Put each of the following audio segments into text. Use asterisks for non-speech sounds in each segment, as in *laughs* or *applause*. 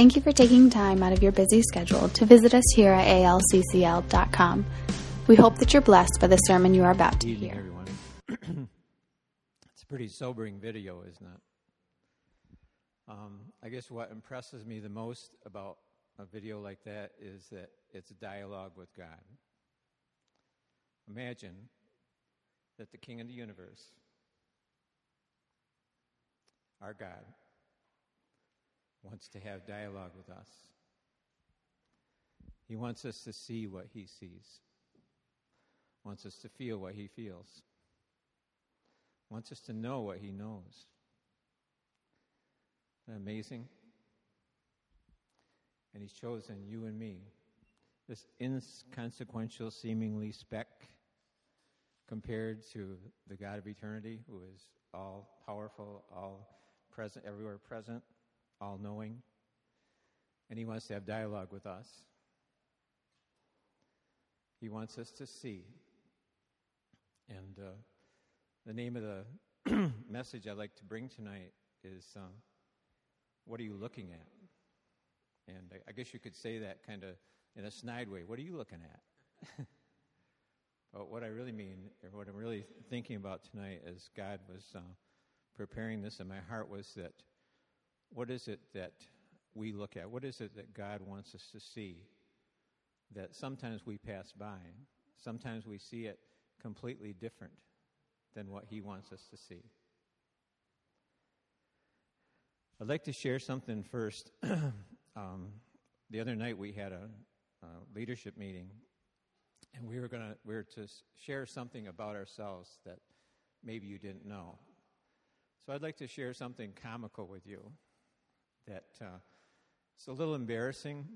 Thank you for taking time out of your busy schedule to visit us here at alccl.com. We hope that you're blessed by the sermon you are about to Good evening, hear. everyone. *clears throat* it's a pretty sobering video, isn't it? Um, I guess what impresses me the most about a video like that is that it's a dialogue with God. Imagine that the King of the universe, our God, wants to have dialogue with us. He wants us to see what he sees, wants us to feel what he feels, wants us to know what he knows. Amazing? And he's chosen you and me, this inconsequential, seemingly speck, compared to the God of eternity, who is all powerful, all present, everywhere present, all knowing. And he wants to have dialogue with us. He wants us to see. And uh, the name of the *clears throat* message I'd like to bring tonight is uh, What Are You Looking At? And I, I guess you could say that kind of in a snide way. What are you looking at? *laughs* but what I really mean, or what I'm really thinking about tonight as God was uh, preparing this in my heart was that what is it that we look at? What is it that God wants us to see that sometimes we pass by? Sometimes we see it completely different than what He wants us to see. I'd like to share something first. *clears throat* um, the other night we had a, a leadership meeting, and we were going to we were to share something about ourselves that maybe you didn't know. So I'd like to share something comical with you that uh, it's a little embarrassing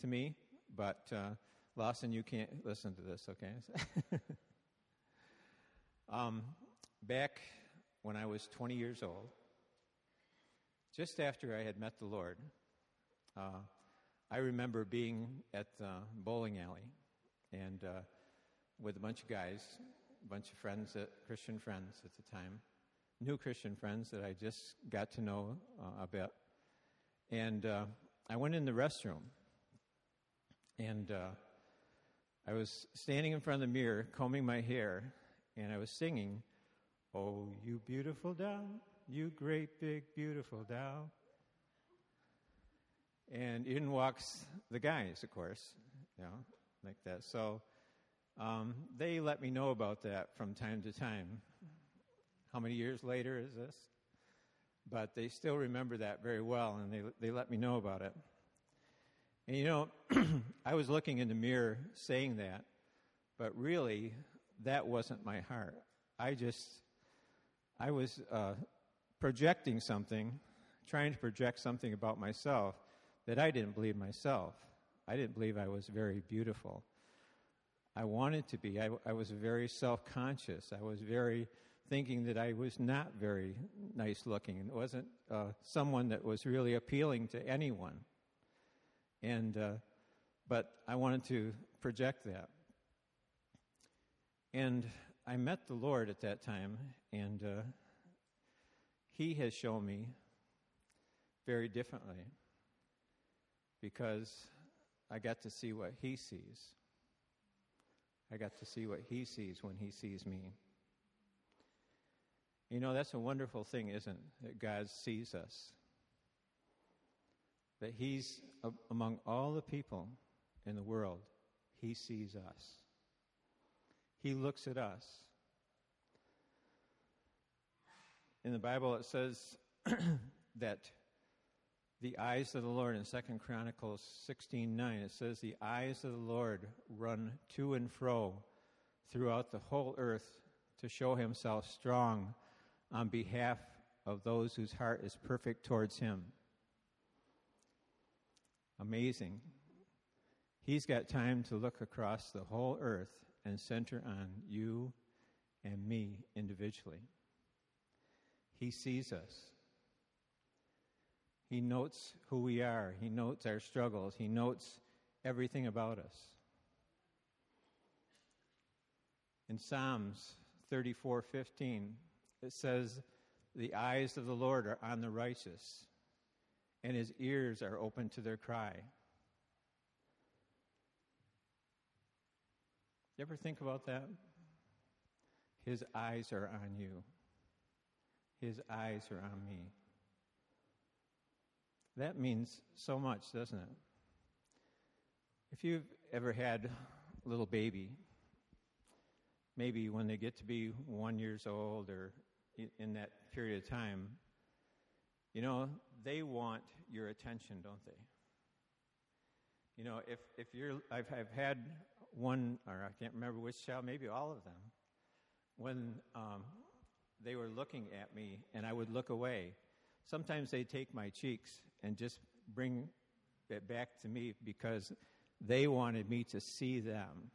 to me, but uh, Lawson, you can't listen to this, okay? *laughs* um, back when I was 20 years old, just after I had met the Lord, uh, I remember being at the bowling alley and uh, with a bunch of guys, a bunch of friends, Christian friends at the time, new Christian friends that I just got to know uh, a bit. And uh, I went in the restroom, and uh, I was standing in front of the mirror, combing my hair, and I was singing, Oh, you beautiful doll, you great big beautiful doll. And in walks the guys, of course, you know, like that. So um, they let me know about that from time to time. How many years later is this? But they still remember that very well, and they, they let me know about it. And you know, *clears throat* I was looking in the mirror saying that, but really, that wasn't my heart. I just, I was uh, projecting something, trying to project something about myself that I didn't believe myself. I didn't believe I was very beautiful. I wanted to be. I, I was very self conscious. I was very thinking that I was not very nice looking and wasn't uh, someone that was really appealing to anyone. And, uh, but I wanted to project that. And I met the Lord at that time, and uh, He has shown me very differently because I got to see what He sees. I got to see what He sees when He sees me. You know, that's a wonderful thing, isn't it? That God sees us. That He's among all the people in the world, He sees us. He looks at us. In the Bible, it says *clears throat* that the eyes of the Lord in Second Chronicles 16:9 it says the eyes of the Lord run to and fro throughout the whole earth to show himself strong on behalf of those whose heart is perfect towards him. Amazing. He's got time to look across the whole earth and center on you and me individually. He sees us. He notes who we are. He notes our struggles. He notes everything about us. In Psalms 34:15, it says, "The eyes of the Lord are on the righteous, and his ears are open to their cry. You ever think about that? His eyes are on you. His eyes are on me. That means so much, doesn't it? If you've ever had a little baby, maybe when they get to be one years old or in that period of time, you know, they want your attention, don't they? You know, if, if you're, I've, I've had one, or I can't remember which child, maybe all of them, when um, they were looking at me and I would look away, sometimes they take my cheeks and just bring it back to me because they wanted me to see them.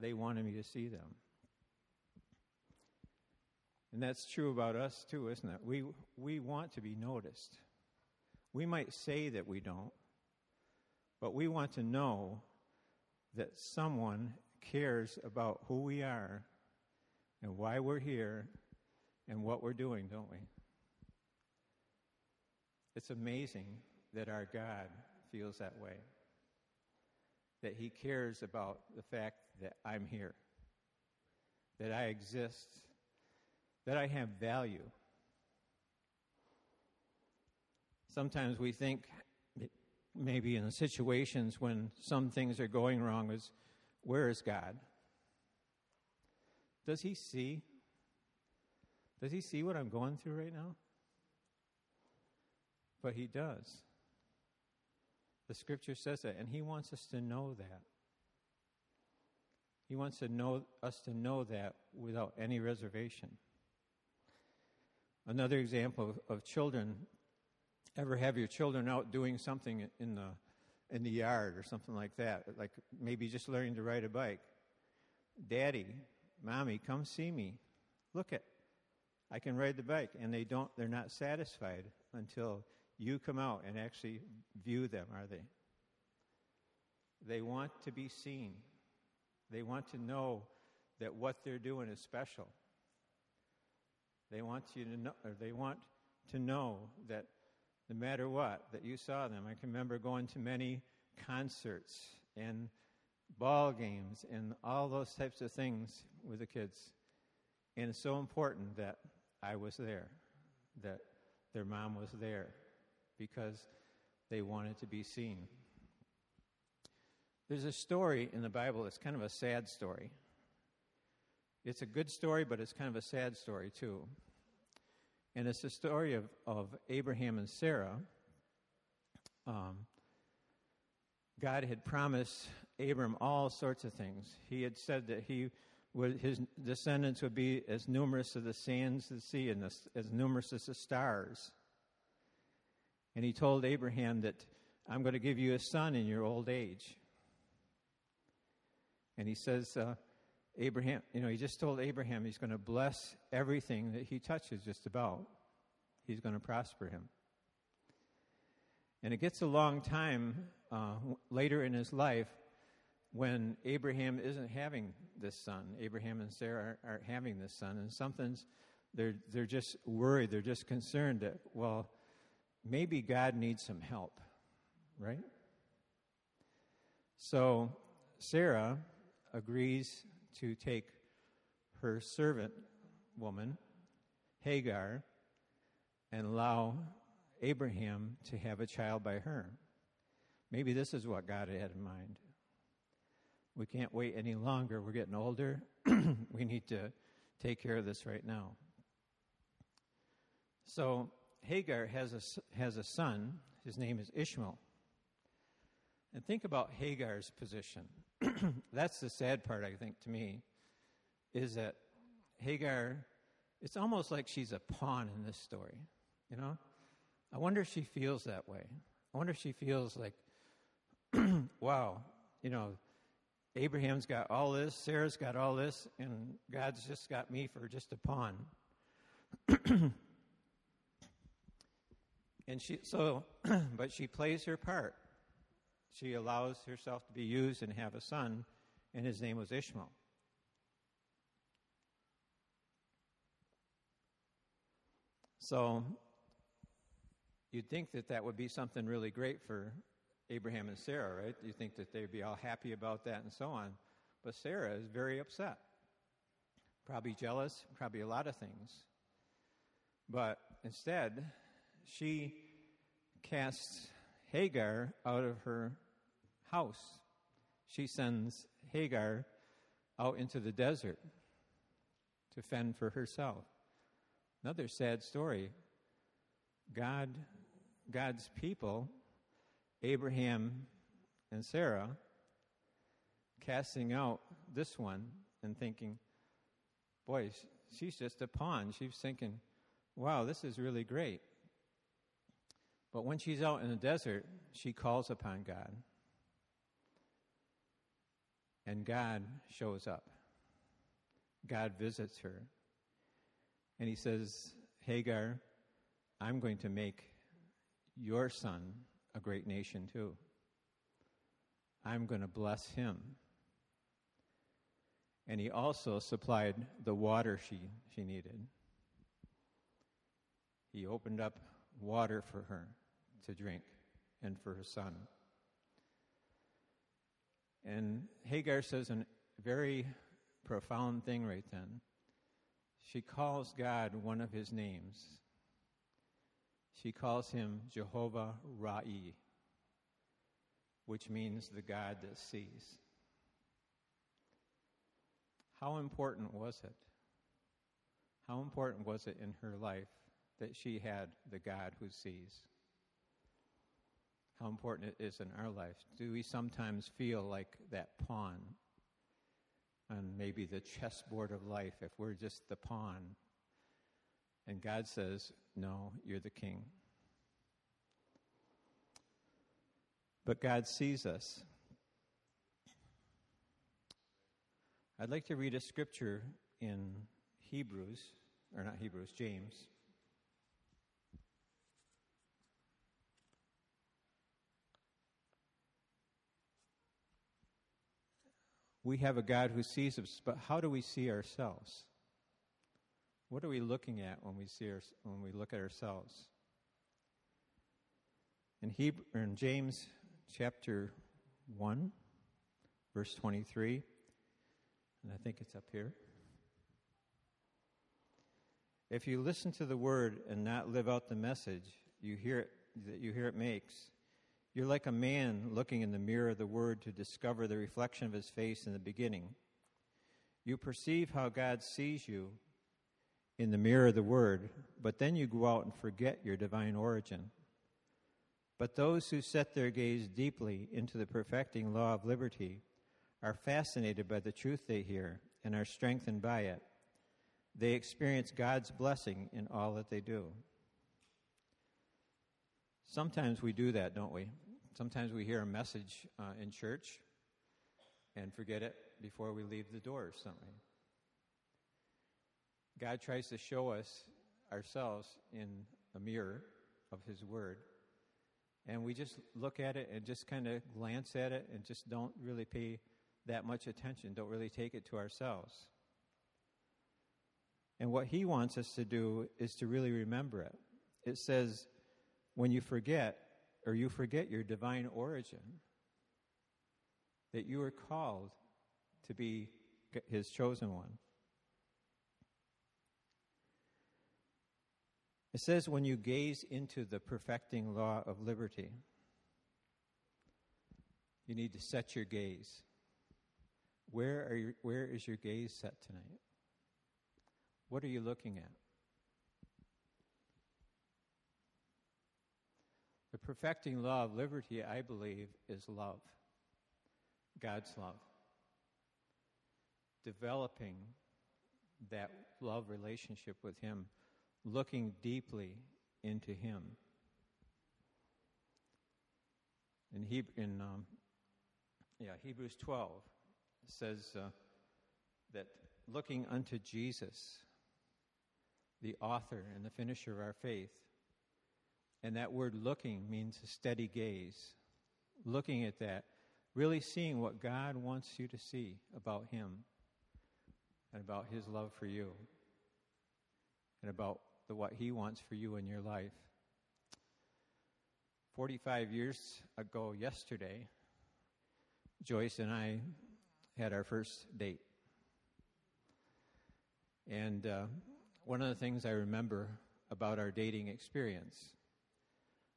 They wanted me to see them. And that's true about us too, isn't it? We, we want to be noticed. We might say that we don't, but we want to know that someone cares about who we are and why we're here and what we're doing, don't we? It's amazing that our God feels that way. That He cares about the fact that I'm here, that I exist, that I have value. Sometimes we think, maybe in situations when some things are going wrong, is where is God? Does He see? Does He see what I'm going through right now? But He does. The scripture says that, and He wants us to know that. He wants to know us to know that without any reservation. Another example of, of children. Ever have your children out doing something in the in the yard or something like that, like maybe just learning to ride a bike? Daddy, mommy, come see me. Look at, I can ride the bike, and they don't. They're not satisfied until you come out and actually view them, are they? They want to be seen. They want to know that what they're doing is special. They want you to know, or they want to know that no matter what, that you saw them. I can remember going to many concerts and ball games and all those types of things with the kids. And it's so important that I was there, that their mom was there because they wanted to be seen. There's a story in the Bible that's kind of a sad story. It's a good story, but it's kind of a sad story too. And it's the story of, of Abraham and Sarah. Um, God had promised Abram all sorts of things. He had said that he would, his descendants would be as numerous as the sands of the sea and as, as numerous as the stars. And he told Abraham that I'm going to give you a son in your old age. And he says, uh, Abraham, you know, he just told Abraham he's going to bless everything that he touches just about. He's going to prosper him. And it gets a long time uh, later in his life when Abraham isn't having this son. Abraham and Sarah are, are having this son, and something's, they're, they're just worried, they're just concerned that, well, maybe God needs some help, right? So Sarah agrees to take her servant woman, Hagar, and allow Abraham to have a child by her. Maybe this is what God had in mind. We can't wait any longer. We're getting older. *clears throat* we need to take care of this right now. So Hagar has a, has a son. His name is Ishmael. And think about Hagar's position. *clears throat* That's the sad part, I think, to me, is that Hagar, it's almost like she's a pawn in this story, you know? I wonder if she feels that way. I wonder if she feels like, *clears throat* wow, you know, Abraham's got all this, Sarah's got all this, and God's just got me for just a pawn. *clears throat* And she, so, but she plays her part. She allows herself to be used and have a son, and his name was Ishmael. So You'd think that that would be something really great for Abraham and Sarah, right? You think that they'd be all happy about that and so on. But Sarah is very upset. Probably jealous, probably a lot of things. But instead, she casts Hagar out of her house. She sends Hagar out into the desert to fend for herself. Another sad story. God, God's people, Abraham and Sarah, casting out this one and thinking, boy, she's just a pawn. She's thinking, wow, this is really great. But when she's out in the desert, she calls upon God. And God shows up. God visits her. And he says, Hagar, I'm going to make your son a great nation too. I'm going to bless him. And he also supplied the water she, she needed. He opened up water for her to drink and for her son. And Hagar says a very profound thing right then. She calls God one of his names. She calls him Jehovah Ra'i, which means the God that sees. How important was it? How important was it in her life that she had the God who sees? How important it is in our lives. Do we sometimes feel like that pawn on maybe the chessboard of life if we're just the pawn? And God says, No, you're the king. But God sees us. I'd like to read a scripture in Hebrews, or not Hebrews, James. We have a God who sees us, but how do we see ourselves? What are we looking at when we see our, when we look at ourselves? In, Hebrew, in James chapter 1, verse 23, and I think it's up here. If you listen to the word and not live out the message you hear it, that you hear it makes, you're like a man looking in the mirror of the Word to discover the reflection of his face in the beginning. You perceive how God sees you in the mirror of the Word, but then you go out and forget your divine origin. But those who set their gaze deeply into the perfecting law of liberty are fascinated by the truth they hear and are strengthened by it. They experience God's blessing in all that they do. Sometimes we do that, don't we? Sometimes we hear a message uh, in church and forget it before we leave the doors, something. God tries to show us ourselves in a mirror of His Word, and we just look at it and just kind of glance at it and just don't really pay that much attention, don't really take it to ourselves. And what He wants us to do is to really remember it. It says, when you forget or you forget your divine origin, that you are called to be his chosen one. It says, when you gaze into the perfecting law of liberty, you need to set your gaze. Where, are where is your gaze set tonight? What are you looking at? Perfecting of liberty, I believe, is love. God's love. Developing that love relationship with Him, looking deeply into Him. In, he- in um, yeah, Hebrews 12 says uh, that looking unto Jesus, the author and the finisher of our faith, and that word looking means a steady gaze. Looking at that, really seeing what God wants you to see about Him and about His love for you and about the, what He wants for you in your life. 45 years ago, yesterday, Joyce and I had our first date. And uh, one of the things I remember about our dating experience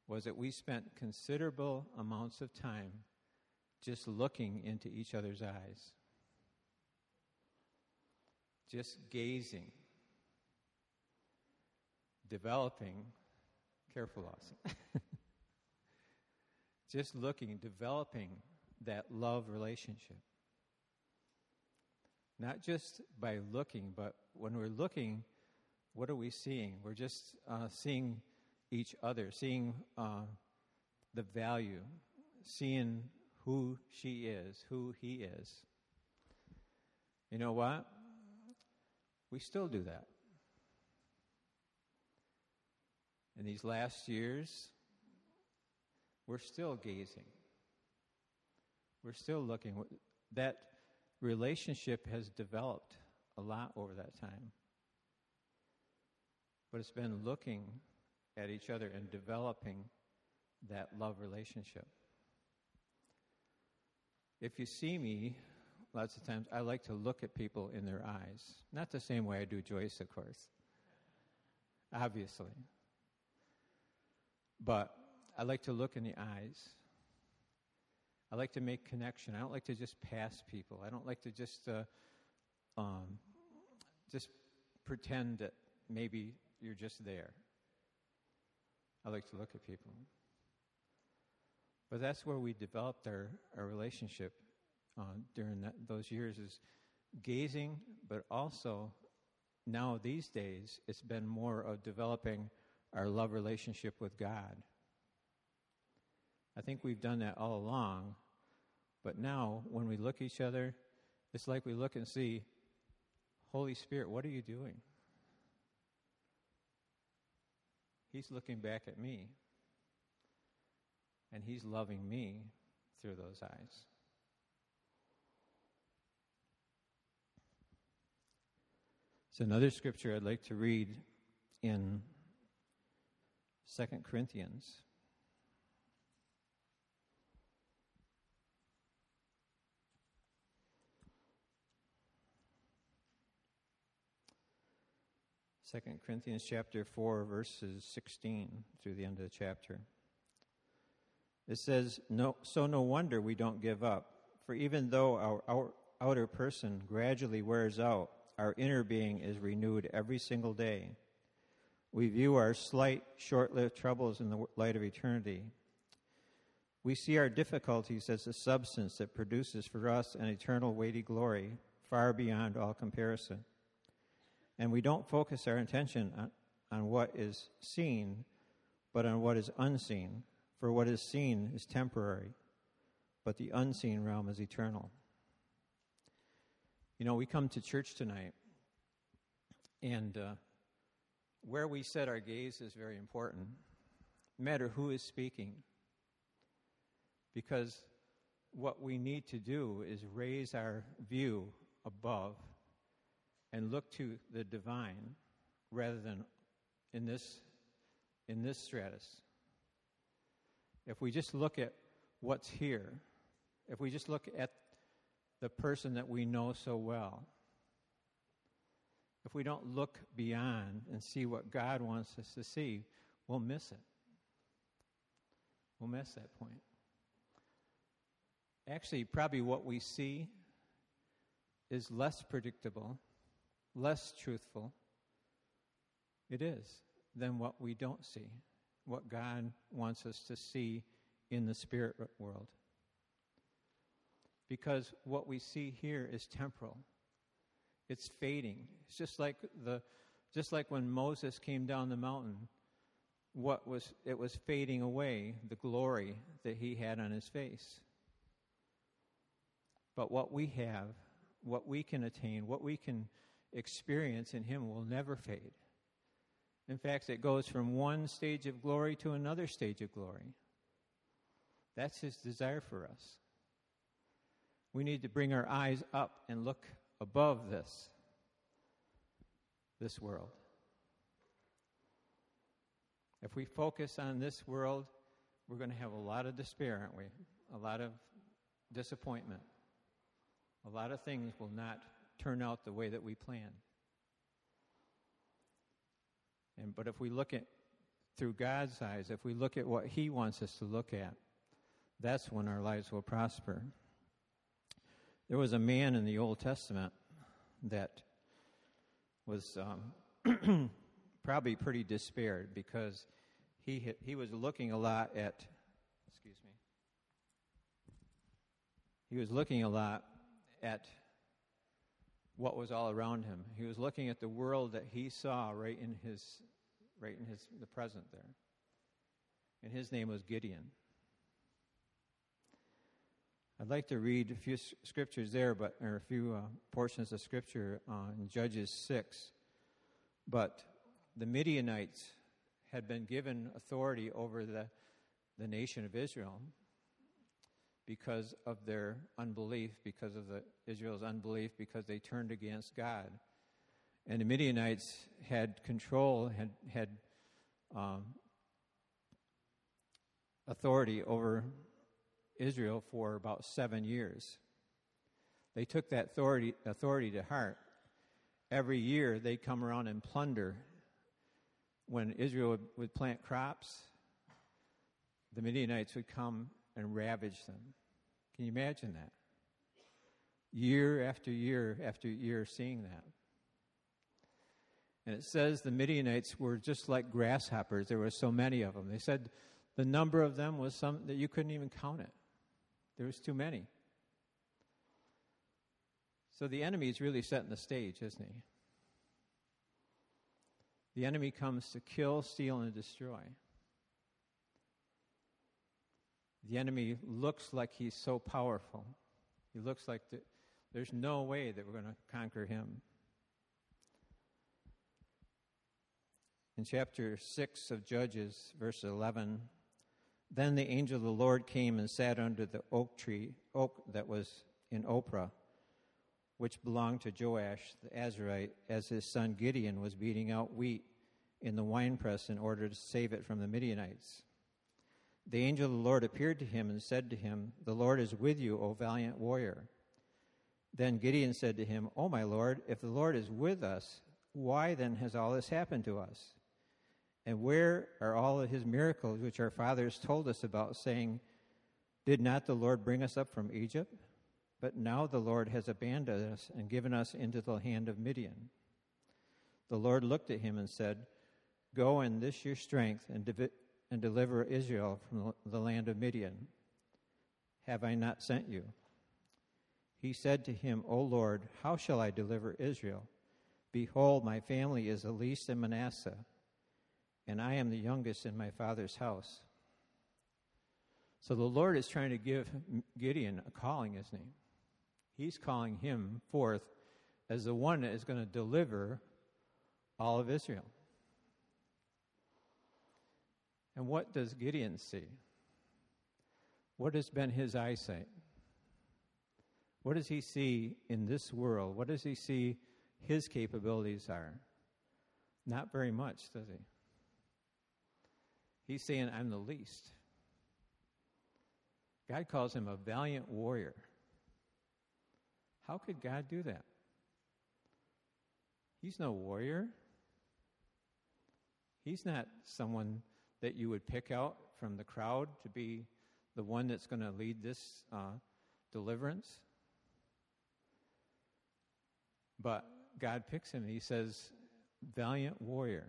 was that we spent considerable amounts of time just looking into each other's eyes, just gazing, developing, careful, Austin, *laughs* just looking, developing that love relationship. Not just by looking, but when we're looking, what are we seeing? We're just uh, seeing each other, seeing uh, the value, seeing who she is, who he is. You know what? We still do that. In these last years, we're still gazing. We're still looking. That relationship has developed a lot over that time. But it's been looking at each other and developing that love relationship. If you see me, lots of times I like to look at people in their eyes. Not the same way I do Joyce, of course, obviously. But I like to look in the eyes. I like to make connection. I don't like to just pass people. I don't like to just uh, um, just pretend that maybe you're just there. I like to look at people. But that's where we developed our, our relationship uh, during that, those years is gazing, but also now these days it's been more of developing our love relationship with God. I think we've done that all along, but now when we look at each other, it's like we look and see, Holy Spirit, what are you doing? He's looking back at me, and He's loving me through those eyes. So, another scripture I'd like to read in 2 Corinthians. Second Corinthians chapter 4, verses 16 through the end of the chapter. It says, no, So no wonder we don't give up, for even though our, our outer person gradually wears out, our inner being is renewed every single day. We view our slight, short lived troubles in the light of eternity. We see our difficulties as a substance that produces for us an eternal weighty glory far beyond all comparison and we don't focus our attention on, on what is seen, but on what is unseen. For what is seen is temporary, but the unseen realm is eternal. You know, we come to church tonight, and uh, where we set our gaze is very important, no matter who is speaking. Because what we need to do is raise our view above and look to the divine rather than in this in this stratus. If we just look at what's here, if we just look at the person that we know so well, if we don't look beyond and see what God wants us to see, we'll miss it. We'll miss that point. Actually, probably what we see is less predictable less truthful it is than what we don't see, what God wants us to see in the spirit world. Because what we see here is temporal. It's fading. It's just like the just like when Moses came down the mountain, what was it was fading away, the glory that he had on his face. But what we have, what we can attain, what we can experience in Him will never fade. In fact, it goes from one stage of glory to another stage of glory. That's His desire for us. We need to bring our eyes up and look above this, this world. If we focus on this world, we're going to have a lot of despair, aren't we? A lot of disappointment. A lot of things will not turn out the way that we plan. And but if we look at through God's eyes, if we look at what He wants us to look at, that's when our lives will prosper. There was a man in the Old Testament that was um, *clears throat* probably pretty despaired because he he was looking a lot at excuse me he was looking a lot at what was all around him. He was looking at the world that he saw right in his right in his the present there. And his name was Gideon. I'd like to read a few scriptures there, but or a few uh, portions of scripture uh, in Judges six. But the Midianites had been given authority over the the nation of Israel because of their unbelief, because of the Israel's unbelief, because they turned against God. And the Midianites had control, had had um, authority over Israel for about seven years. They took that authority, authority to heart. Every year they'd come around and plunder. When Israel would, would plant crops, the Midianites would come and ravage them. Can you imagine that? Year after year after year seeing that. And it says the Midianites were just like grasshoppers. There were so many of them. They said the number of them was some that you couldn't even count it. There was too many. So the enemy is really setting the stage, isn't he? The enemy comes to kill, steal, and destroy. The enemy looks like he's so powerful. He looks like the, there's no way that we're going to conquer him. In chapter 6 of Judges, verse 11, then the angel of the Lord came and sat under the oak tree, oak that was in Ophrah, which belonged to Joash the Arazite, as his son Gideon was beating out wheat in the winepress in order to save it from the Midianites. The angel of the Lord appeared to him and said to him, The Lord is with you, O valiant warrior. Then Gideon said to him, O my Lord, if the Lord is with us, why then has all this happened to us? And where are all of his miracles which our fathers told us about, saying, Did not the Lord bring us up from Egypt? But now the Lord has abandoned us and given us into the hand of Midian. The Lord looked at him and said, Go in this your strength and and deliver Israel from the land of Midian. Have I not sent you? He said to him, O Lord, how shall I deliver Israel? Behold, my family is the least in Manasseh, and I am the youngest in my father's house. So the Lord is trying to give Gideon a calling, isn't he? He's calling him forth as the one that is going to deliver all of Israel. And what does Gideon see? What has been his eyesight? What does he see in this world? What does he see his capabilities are? Not very much, does he? He's saying, I'm the least. God calls him a valiant warrior. How could God do that? He's no warrior. He's not someone that you would pick out from the crowd to be the one that's going to lead this uh, deliverance. But God picks him. He says, Valiant warrior.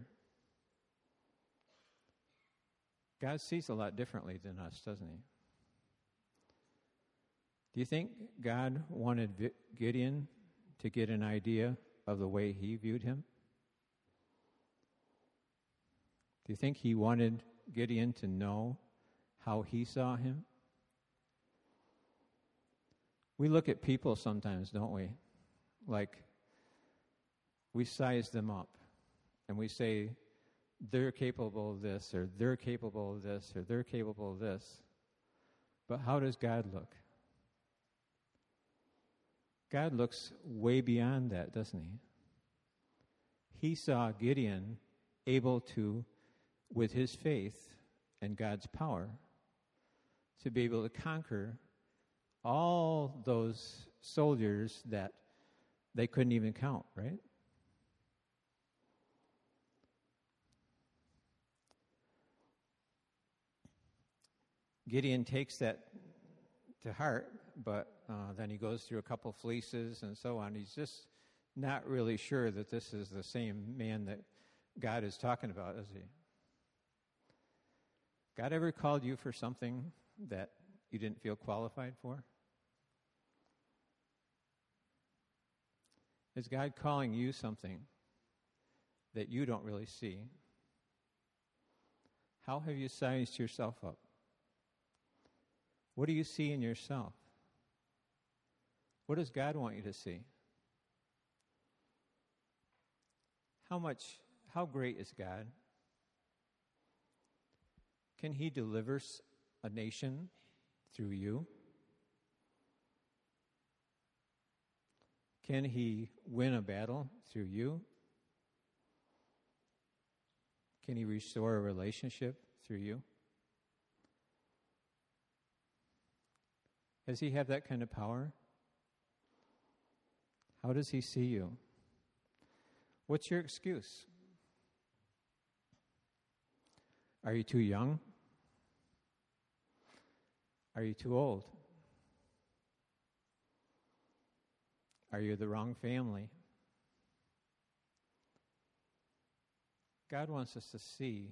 God sees a lot differently than us, doesn't he? Do you think God wanted Gideon to get an idea of the way he viewed him? Do you think he wanted Gideon to know how he saw him? We look at people sometimes, don't we? Like, we size them up and we say, they're capable of this, or they're capable of this, or they're capable of this. But how does God look? God looks way beyond that, doesn't he? He saw Gideon able to with his faith and God's power, to be able to conquer all those soldiers that they couldn't even count, right? Gideon takes that to heart, but uh, then he goes through a couple fleeces and so on. He's just not really sure that this is the same man that God is talking about, is he? God ever called you for something that you didn't feel qualified for? Is God calling you something that you don't really see? How have you sized yourself up? What do you see in yourself? What does God want you to see? How much, how great is God? Can He deliver a nation through you? Can He win a battle through you? Can He restore a relationship through you? Does He have that kind of power? How does He see you? What's your excuse? Are you too young? Are you too old? Are you the wrong family? God wants us to see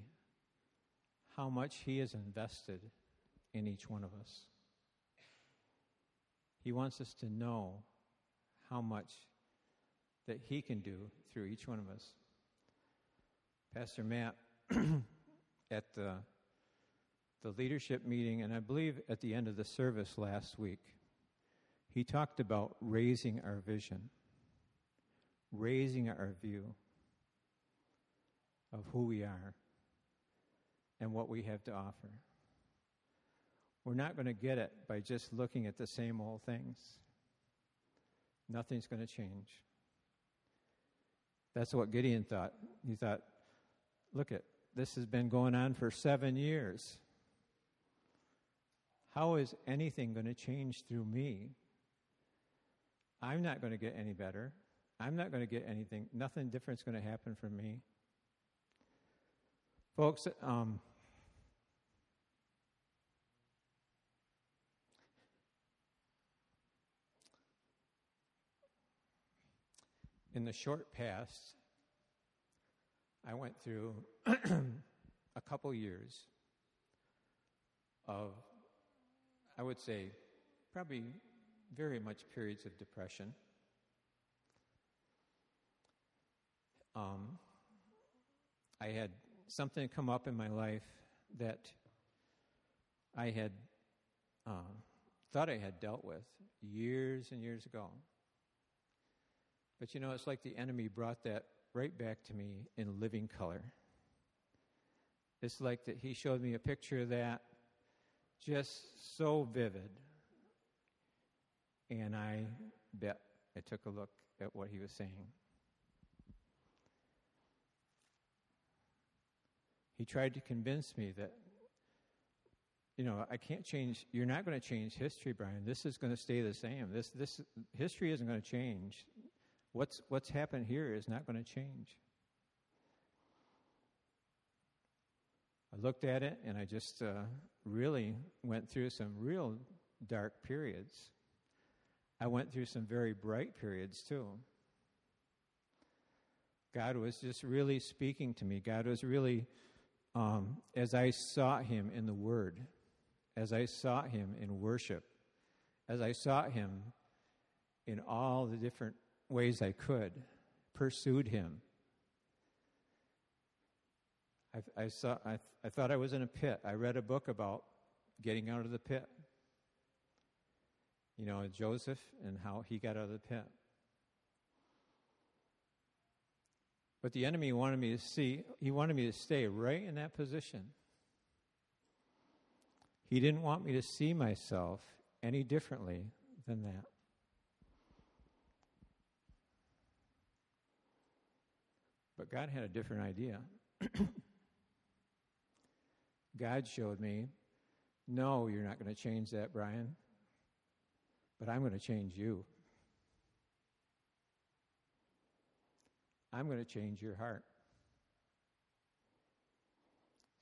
how much He has invested in each one of us. He wants us to know how much that He can do through each one of us. Pastor Matt, *clears throat* at the, the leadership meeting, and I believe at the end of the service last week, he talked about raising our vision, raising our view of who we are and what we have to offer. We're not going to get it by just looking at the same old things. Nothing's going to change. That's what Gideon thought. He thought, look at this has been going on for 7 years. How is anything going to change through me? I'm not going to get any better. I'm not going to get anything. Nothing different is going to happen for me. Folks, um, in the short past, I went through *clears throat* a couple years of, I would say, probably very much periods of depression. Um, I had something come up in my life that I had uh, thought I had dealt with years and years ago. But you know, it's like the enemy brought that right back to me in living color. It's like that he showed me a picture of that just so vivid. And I bet I took a look at what he was saying. He tried to convince me that, you know, I can't change, you're not going to change history, Brian. This is going to stay the same. This, this, history isn't going to change. What's, what's happened here is not going to change. I looked at it and I just uh, really went through some real dark periods. I went through some very bright periods too. God was just really speaking to me. God was really, um, as I sought Him in the Word, as I sought Him in worship, as I sought Him in all the different ways I could, pursued him. I, I, saw, I, I thought I was in a pit. I read a book about getting out of the pit. You know, Joseph and how he got out of the pit. But the enemy wanted me to see, he wanted me to stay right in that position. He didn't want me to see myself any differently than that. But God had a different idea. *coughs* God showed me No, you're not going to change that, Brian. But I'm going to change you. I'm going to change your heart.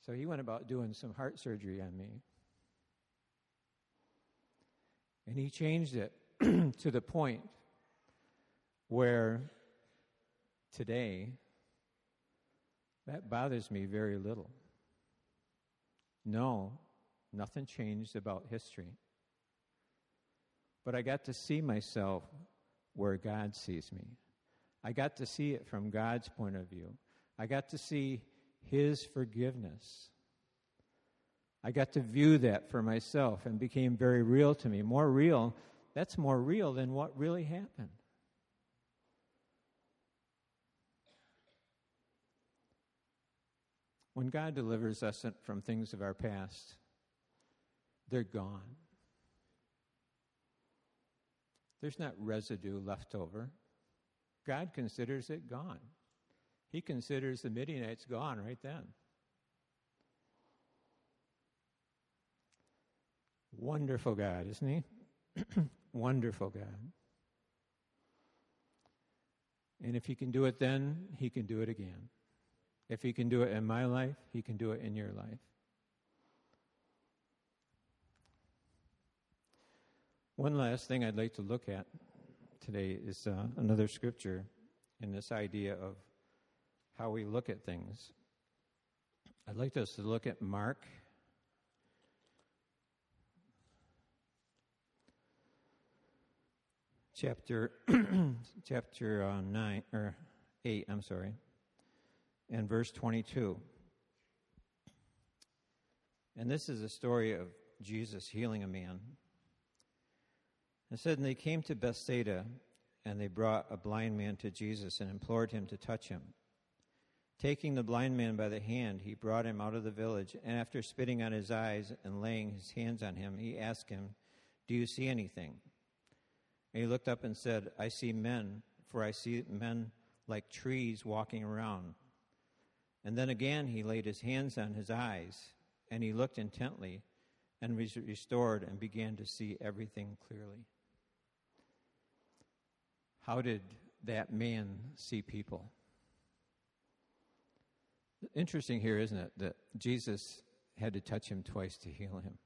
So he went about doing some heart surgery on me. And he changed it *clears throat* to the point where today that bothers me very little. No, nothing changed about history. But I got to see myself where God sees me. I got to see it from God's point of view. I got to see His forgiveness. I got to view that for myself and became very real to me. More real, that's more real than what really happened. When God delivers us from things of our past, they're gone. There's not residue left over. God considers it gone. He considers the Midianites gone right then. Wonderful God, isn't He? *clears throat* Wonderful God. And if He can do it then, He can do it again. If He can do it in my life, He can do it in your life. One last thing I'd like to look at today is uh, another scripture in this idea of how we look at things. I'd like us to look at Mark chapter *clears throat* chapter uh, 9 or 8, I'm sorry. And verse 22. And this is a story of Jesus healing a man. It said, And they came to Bethsaida, and they brought a blind man to Jesus and implored him to touch him. Taking the blind man by the hand, he brought him out of the village, and after spitting on his eyes and laying his hands on him, he asked him, Do you see anything? And he looked up and said, I see men, for I see men like trees walking around. And then again he laid his hands on his eyes, and he looked intently and was restored and began to see everything clearly. How did that man see people? Interesting here, isn't it, that Jesus had to touch him twice to heal him.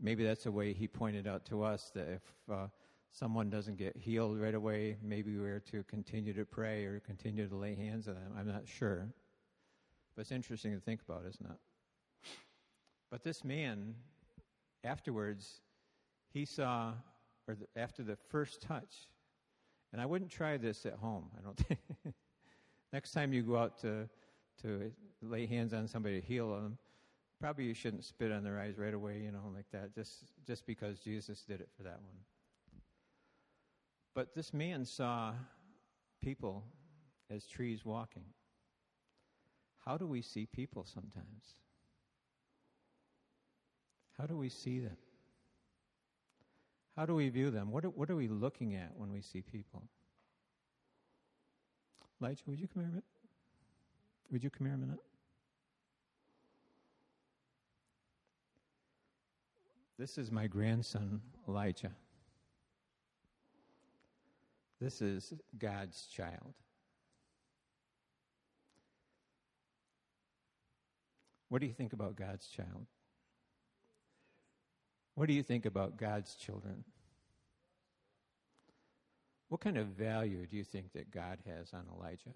Maybe that's a way he pointed out to us that if uh, someone doesn't get healed right away, maybe we're to continue to pray or continue to lay hands on them. I'm not sure. But it's interesting to think about, isn't it? But this man, afterwards, he saw or the, after the first touch. And I wouldn't try this at home. I don't *laughs* think. Next time you go out to to lay hands on somebody to heal them, probably you shouldn't spit on their eyes right away, you know, like that, just just because Jesus did it for that one. But this man saw people as trees walking. How do we see people sometimes? How do we see them? How do we view them? What are, what are we looking at when we see people? Elijah, would you come here a minute? Would you come here a minute? This is my grandson, Elijah. This is God's child. What do you think about God's child? What do you think about God's children? What kind of value do you think that God has on Elijah?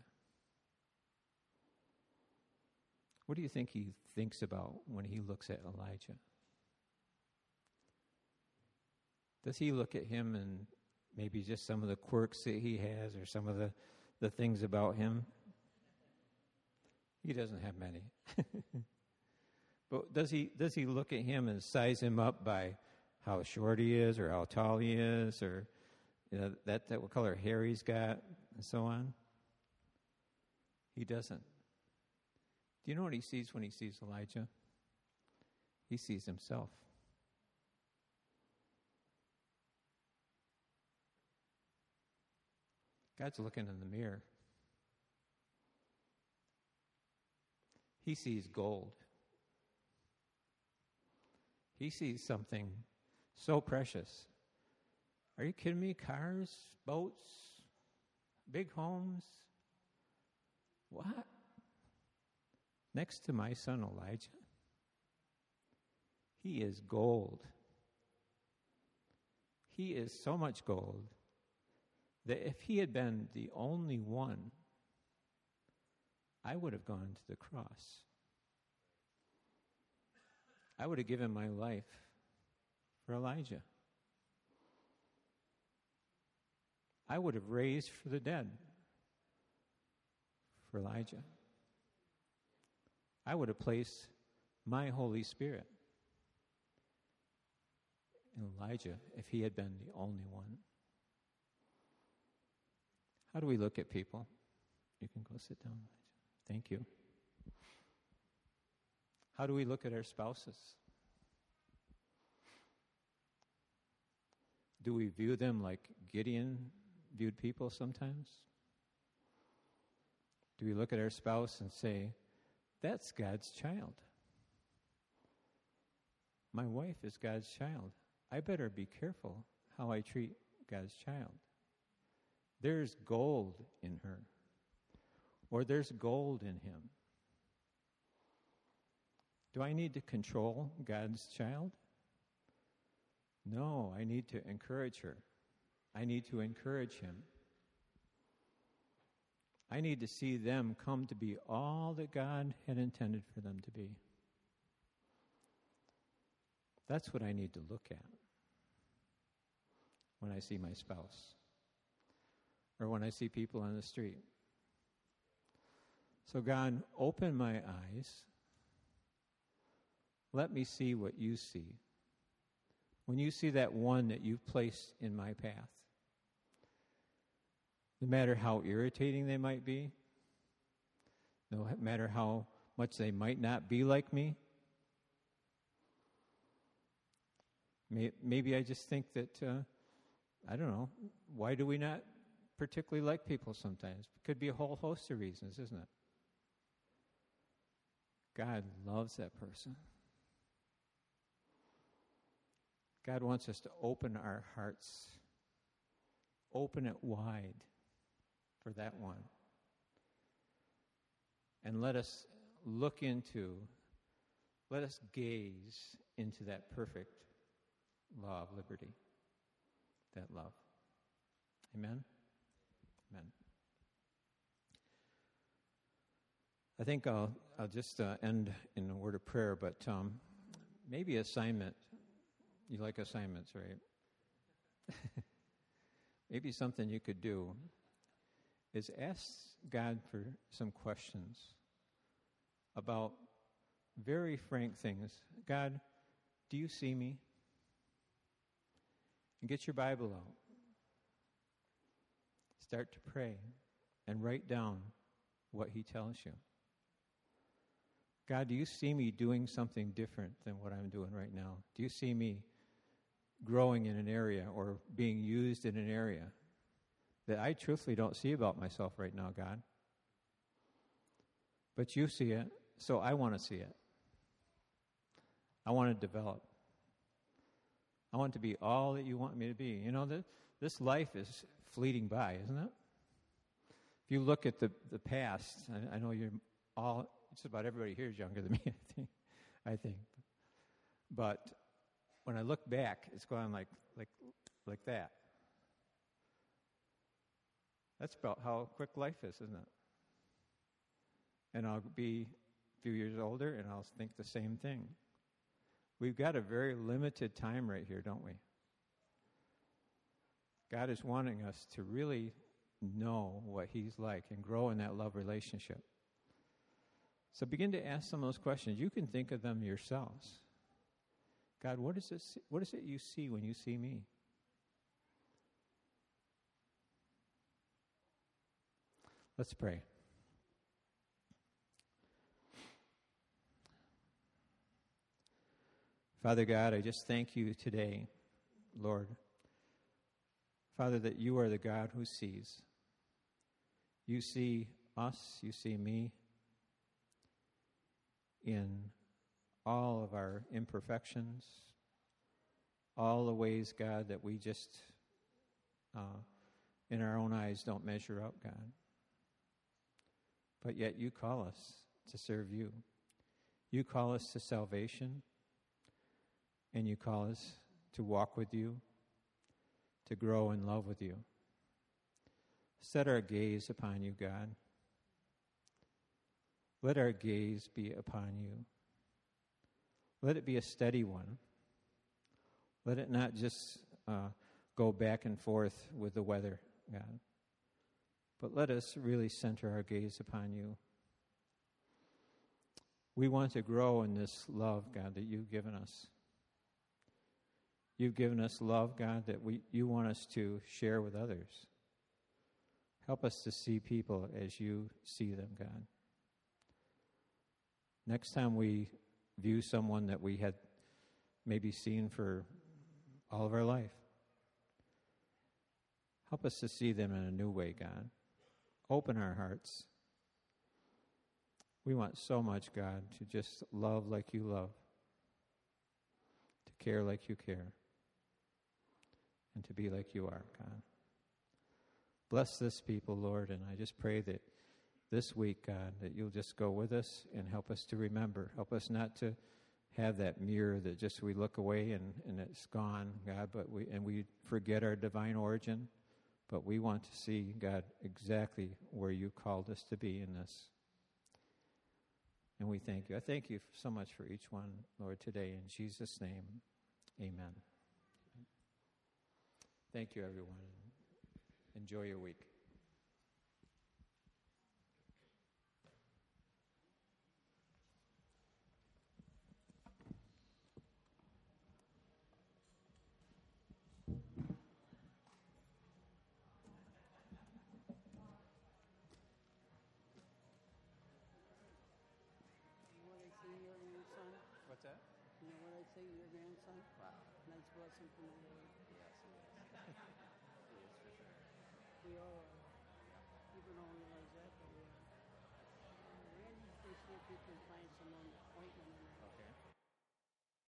What do you think he thinks about when he looks at Elijah? Does he look at him and maybe just some of the quirks that he has or some of the, the things about him? He doesn't have many. *laughs* But does he does he look at him and size him up by how short he is or how tall he is or you know, that, that what color hair he's got and so on? He doesn't. Do you know what he sees when he sees Elijah? He sees himself. God's looking in the mirror. He sees gold. He sees something so precious. Are you kidding me? Cars, boats, big homes. What? Next to my son Elijah? He is gold. He is so much gold that if he had been the only one, I would have gone to the cross. I would have given my life for Elijah. I would have raised for the dead for Elijah. I would have placed my Holy Spirit in Elijah if he had been the only one. How do we look at people? You can go sit down, Thank you. How do we look at our spouses? Do we view them like Gideon viewed people sometimes? Do we look at our spouse and say, that's God's child? My wife is God's child. I better be careful how I treat God's child. There's gold in her, or there's gold in him. Do I need to control God's child? No, I need to encourage her. I need to encourage him. I need to see them come to be all that God had intended for them to be. That's what I need to look at when I see my spouse or when I see people on the street. So, God, open my eyes. Let me see what you see. When you see that one that you've placed in my path, no matter how irritating they might be, no matter how much they might not be like me, maybe I just think that, uh, I don't know, why do we not particularly like people sometimes? Could be a whole host of reasons, isn't it? God loves that person. God wants us to open our hearts, open it wide for that one. And let us look into, let us gaze into that perfect law of liberty, that love. Amen? Amen. I think I'll, I'll just uh, end in a word of prayer, but um, maybe assignment. You like assignments, right? *laughs* maybe something you could do is ask God for some questions about very frank things. God, do you see me? And get your Bible out. Start to pray and write down what He tells you. God, do you see me doing something different than what I'm doing right now? Do you see me growing in an area or being used in an area that I truthfully don't see about myself right now, God. But you see it, so I want to see it. I want to develop. I want to be all that you want me to be. You know, this life is fleeting by, isn't it? If you look at the, the past, I know you're all, just about everybody here is younger than me, *laughs* I think. I think. But when I look back, it's going like, like, like that. That's about how quick life is, isn't it? And I'll be a few years older and I'll think the same thing. We've got a very limited time right here, don't we? God is wanting us to really know what He's like and grow in that love relationship. So begin to ask some of those questions. You can think of them yourselves. God, what is, it, what is it you see when you see me? Let's pray. Father God, I just thank you today, Lord. Father, that you are the God who sees. You see us, you see me in all of our imperfections, all the ways, God, that we just, uh, in our own eyes, don't measure up, God. But yet you call us to serve you. You call us to salvation, and you call us to walk with you, to grow in love with you. Set our gaze upon you, God. Let our gaze be upon you. Let it be a steady one. Let it not just uh, go back and forth with the weather, God. But let us really center our gaze upon you. We want to grow in this love, God, that you've given us. You've given us love, God, that we, you want us to share with others. Help us to see people as you see them, God. Next time we view someone that we had maybe seen for all of our life, help us to see them in a new way, God. Open our hearts. We want so much, God, to just love like you love, to care like you care, and to be like you are, God. Bless this people, Lord, and I just pray that this week, God, that you'll just go with us and help us to remember. Help us not to have that mirror that just we look away and, and it's gone, God, but we and we forget our divine origin. But we want to see, God, exactly where you called us to be in this. And we thank you. I thank you so much for each one, Lord, today. In Jesus' name, amen. Thank you, everyone. Enjoy your week. what I say your grandson? What's that? You know what I say your grandson? Wow. The Lord. Yes, he is. he is for sure. We all are. That, but we are. Uh, Randy, they see if he can find